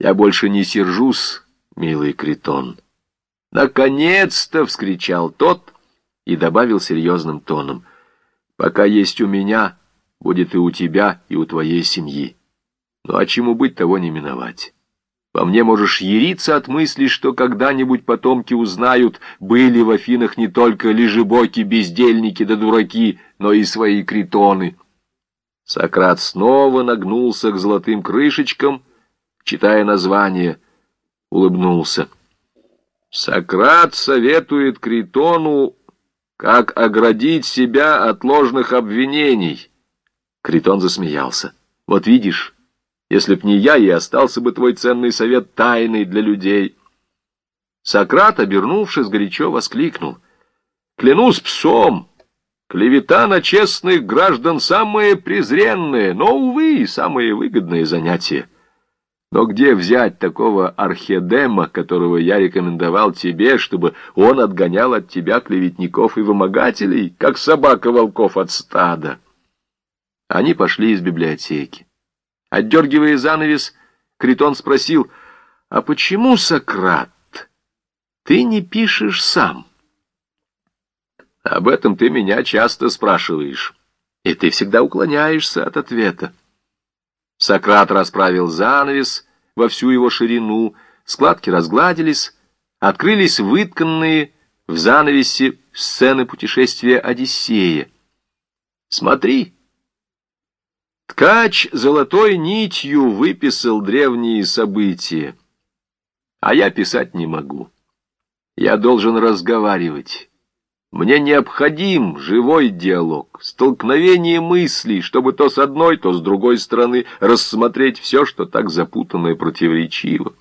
Я больше не сержусь, милый Критон. Наконец-то! — вскричал тот и добавил серьезным тоном. Пока есть у меня, будет и у тебя, и у твоей семьи. Ну а чему быть, того не миновать. По мне можешь яриться от мысли, что когда-нибудь потомки узнают, были в Афинах не только лежебоки, бездельники да дураки, но и свои критоны. Сократ снова нагнулся к золотым крышечкам, читая название, улыбнулся. Сократ советует Критону, как оградить себя от ложных обвинений. Критон засмеялся. Вот видишь, если б не я, и остался бы твой ценный совет тайный для людей. Сократ, обернувшись, горячо воскликнул. Клянусь псом, клевета на честных граждан самые презренные, но, увы, самые выгодные занятия. Но где взять такого архедема, которого я рекомендовал тебе, чтобы он отгонял от тебя клеветников и вымогателей, как собака волков от стада? Они пошли из библиотеки. Отдергивая занавес, Критон спросил, «А почему, Сократ, ты не пишешь сам?» «Об этом ты меня часто спрашиваешь, и ты всегда уклоняешься от ответа». Сократ расправил занавес во всю его ширину, складки разгладились, открылись вытканные в занавесе сцены путешествия Одиссея. «Смотри!» Ткач золотой нитью выписал древние события, а я писать не могу. Я должен разговаривать. Мне необходим живой диалог, столкновение мыслей, чтобы то с одной, то с другой стороны рассмотреть все, что так запутанно и противоречиво.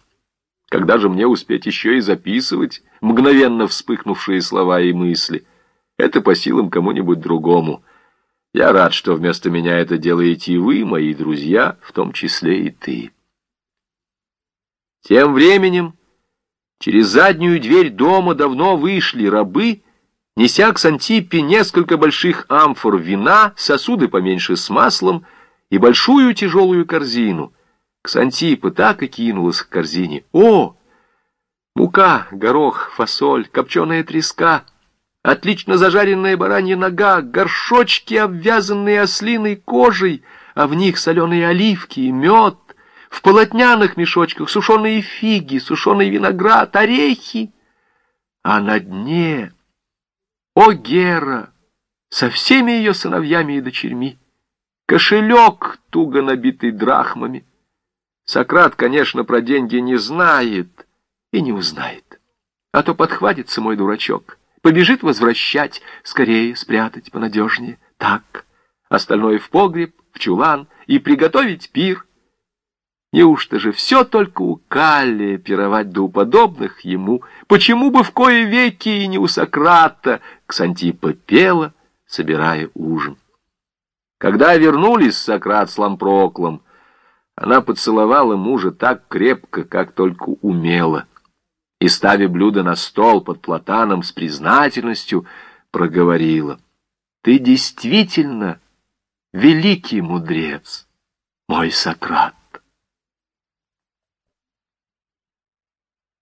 Когда же мне успеть еще и записывать мгновенно вспыхнувшие слова и мысли? Это по силам кому-нибудь другому. Я рад, что вместо меня это делаете и вы, мои друзья, в том числе и ты. Тем временем через заднюю дверь дома давно вышли рабы, неся к Сантипе несколько больших амфор вина, сосуды поменьше с маслом и большую тяжелую корзину. Ксантипа так и кинулась к корзине. О! Мука, горох, фасоль, копченая треска, отлично зажаренная баранья нога, горшочки, обвязанные ослиной кожей, а в них соленые оливки и мед, в полотняных мешочках сушеные фиги, сушеный виноград, орехи. А на дне о, Гера! Со всеми ее сыновьями и дочерьми! Кошелек, туго набитый драхмами! Сократ, конечно, про деньги не знает и не узнает. А то подхватится мой дурачок, побежит возвращать, скорее спрятать понадежнее. Так, остальное в погреб, в чулан и приготовить пир. Неужто же все только у Каллия пировать да у подобных ему? Почему бы в кое веки и не у Сократа? Ксантипа пела, собирая ужин. Когда вернулись Сократ с Лампроклом, она поцеловала мужа так крепко, как только умела, и, ставя блюдо на стол под платаном с признательностью, проговорила. «Ты действительно великий мудрец, мой Сократ!»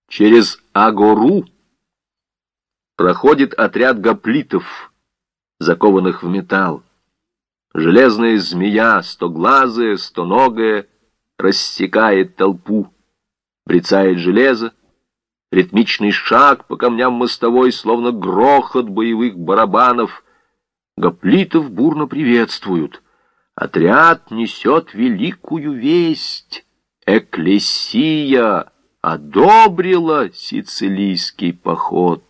Через Агору проходит отряд гоплитов, закованных в металл. Железная змея, стоглазая, стоногая, рассекает толпу, брецает железо, ритмичный шаг по камням мостовой, словно грохот боевых барабанов. Гоплитов бурно приветствуют. Отряд несет великую весть. Экклесия одобрила сицилийский поход.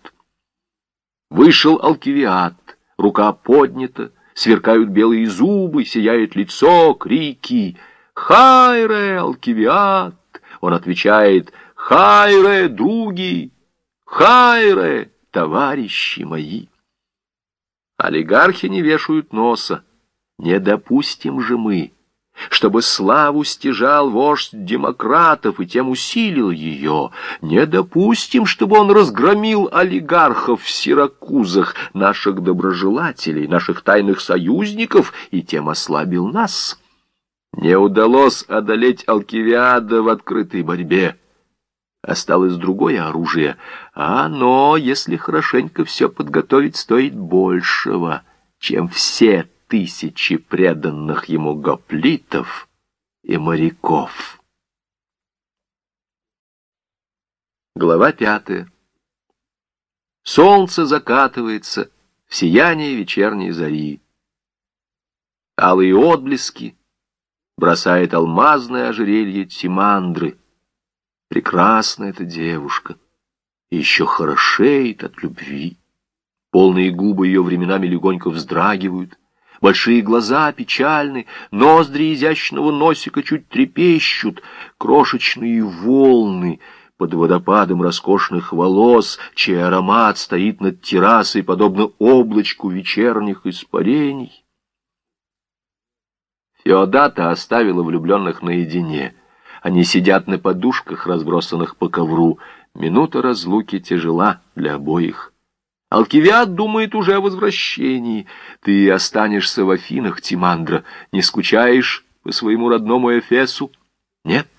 Вышел Алкивиад, рука поднята, сверкают белые зубы, сияет лицо, крики «Хайре, Алкивиад!» Он отвечает «Хайре, други! Хайре, товарищи мои!» Олигархи не вешают носа. Не допустим же мы, чтобы славу стяжал вождь демократов и тем усилил ее. Не допустим, чтобы он разгромил олигархов в Сиракузах, наших доброжелателей, наших тайных союзников, и тем ослабил нас. Не удалось одолеть Алкивиада в открытой борьбе. Осталось другое оружие, а оно, если хорошенько все подготовить, стоит большего, чем все тысячи преданных ему гоплитов и моряков. Глава пятая. Солнце закатывается в сияние вечерней зари. Алые отблески бросает алмазное ожерелье Тимандры. Прекрасна эта девушка, еще хорошеет от любви. Полные губы ее временами легонько вздрагивают, большие глаза печальны, ноздри изящного носика чуть трепещут, крошечные волны под водопадом роскошных волос, чей аромат стоит над террасой, подобно облачку вечерних испарений. Феодата оставила влюбленных наедине. Они сидят на подушках, разбросанных по ковру. Минута разлуки тяжела для обоих. Алкивиад думает уже о возвращении. Ты останешься в Афинах, Тимандра. Не скучаешь по своему родному Эфесу? Нет,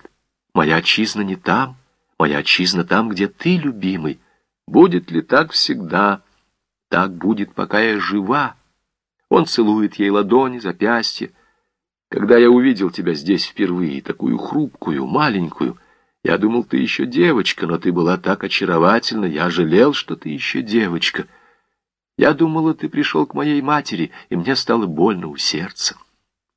моя отчизна не там. Моя отчизна там, где ты, любимый. Будет ли так всегда? Так будет, пока я жива. Он целует ей ладони, запястья. Когда я увидел тебя здесь впервые, такую хрупкую, маленькую, я думал, ты еще девочка, но ты была так очаровательна, я жалел, что ты еще девочка. Я думала, ты пришел к моей матери, и мне стало больно у сердца.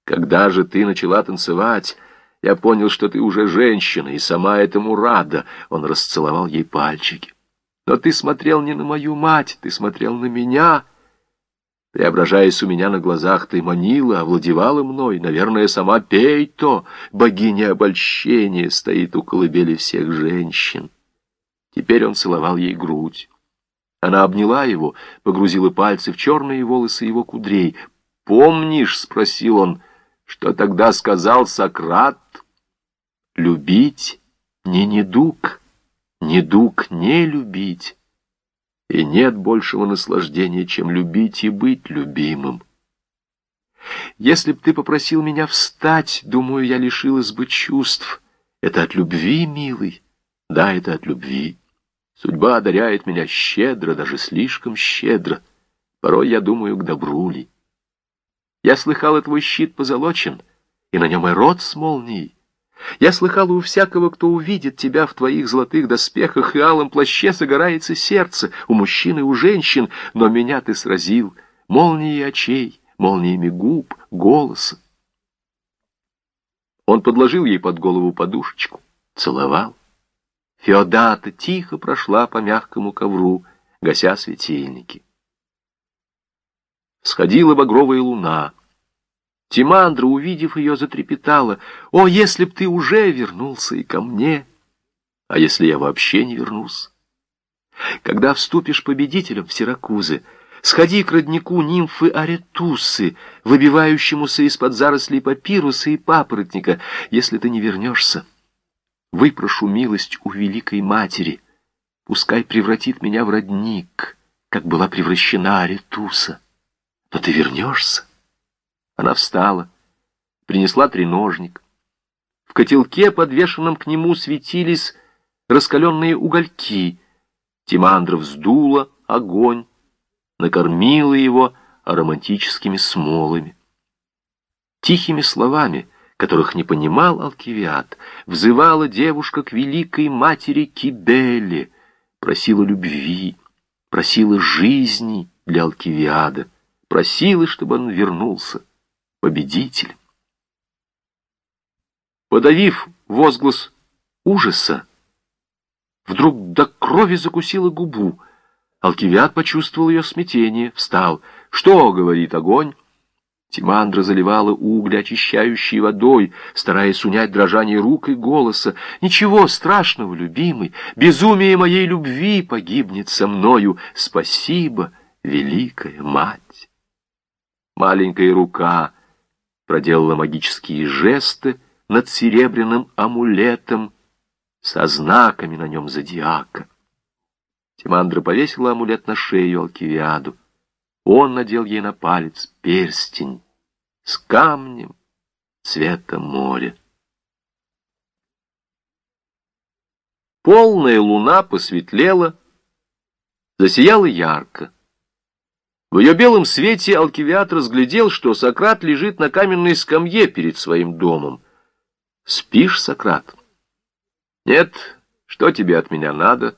Когда же ты начала танцевать, я понял, что ты уже женщина, и сама этому рада. Он расцеловал ей пальчики. Но ты смотрел не на мою мать, ты смотрел на меня, — Преображаясь у меня на глазах, ты манила, овладевала мной. Наверное, сама Пейто, богиня обольщения, стоит у колыбели всех женщин. Теперь он целовал ей грудь. Она обняла его, погрузила пальцы в черные волосы его кудрей. «Помнишь, — спросил он, — что тогда сказал Сократ? Любить не недуг, недуг не любить». И нет большего наслаждения, чем любить и быть любимым. Если б ты попросил меня встать, думаю, я лишилась бы чувств. Это от любви, милый. Да, это от любви. Судьба одаряет меня щедро, даже слишком щедро. Порой я думаю, к добру ли. Я слыхала, твой щит позолочен, и на нем и рот с молнией. Я слыхала у всякого, кто увидит тебя в твоих золотых доспехах и алом плаще, загорается сердце, у мужчин и у женщин, но меня ты сразил молнией очей, молниями губ, голоса. Он подложил ей под голову подушечку, целовал. Феодата тихо прошла по мягкому ковру, гася светильники. Сходила багровая луна — Тимандра, увидев ее, затрепетала. «О, если б ты уже вернулся и ко мне! А если я вообще не вернусь? Когда вступишь победителем в Сиракузы, сходи к роднику нимфы Аретусы, выбивающемуся из-под зарослей папируса и папоротника. Если ты не вернешься, выпрошу милость у Великой Матери. Пускай превратит меня в родник, как была превращена Аретуса. Но ты вернешься. Она встала, принесла треножник. В котелке, подвешенном к нему, светились раскаленные угольки. Тимандра вздула огонь, накормила его ароматическими смолами. Тихими словами, которых не понимал Алкивиад, взывала девушка к великой матери Кибеле, просила любви, просила жизни для Алкивиада, просила, чтобы он вернулся победитель. Подавив возглас ужаса, вдруг до крови закусила губу. Алкивиад почувствовал ее смятение, встал. «Что?» — говорит огонь. Тимандра заливала угли, очищающей водой, стараясь унять дрожание рук и голоса. «Ничего страшного, любимый, безумие моей любви погибнет со мною. Спасибо, великая мать!» Маленькая рука — проделала магические жесты над серебряным амулетом со знаками на нем зодиака. Тимандра повесила амулет на шею Алкивиаду. Он надел ей на палец перстень с камнем цвета моря. Полная луна посветлела, засияла ярко. В ее белом свете Алкивиат разглядел, что Сократ лежит на каменной скамье перед своим домом. «Спишь, Сократ?» «Нет, что тебе от меня надо?»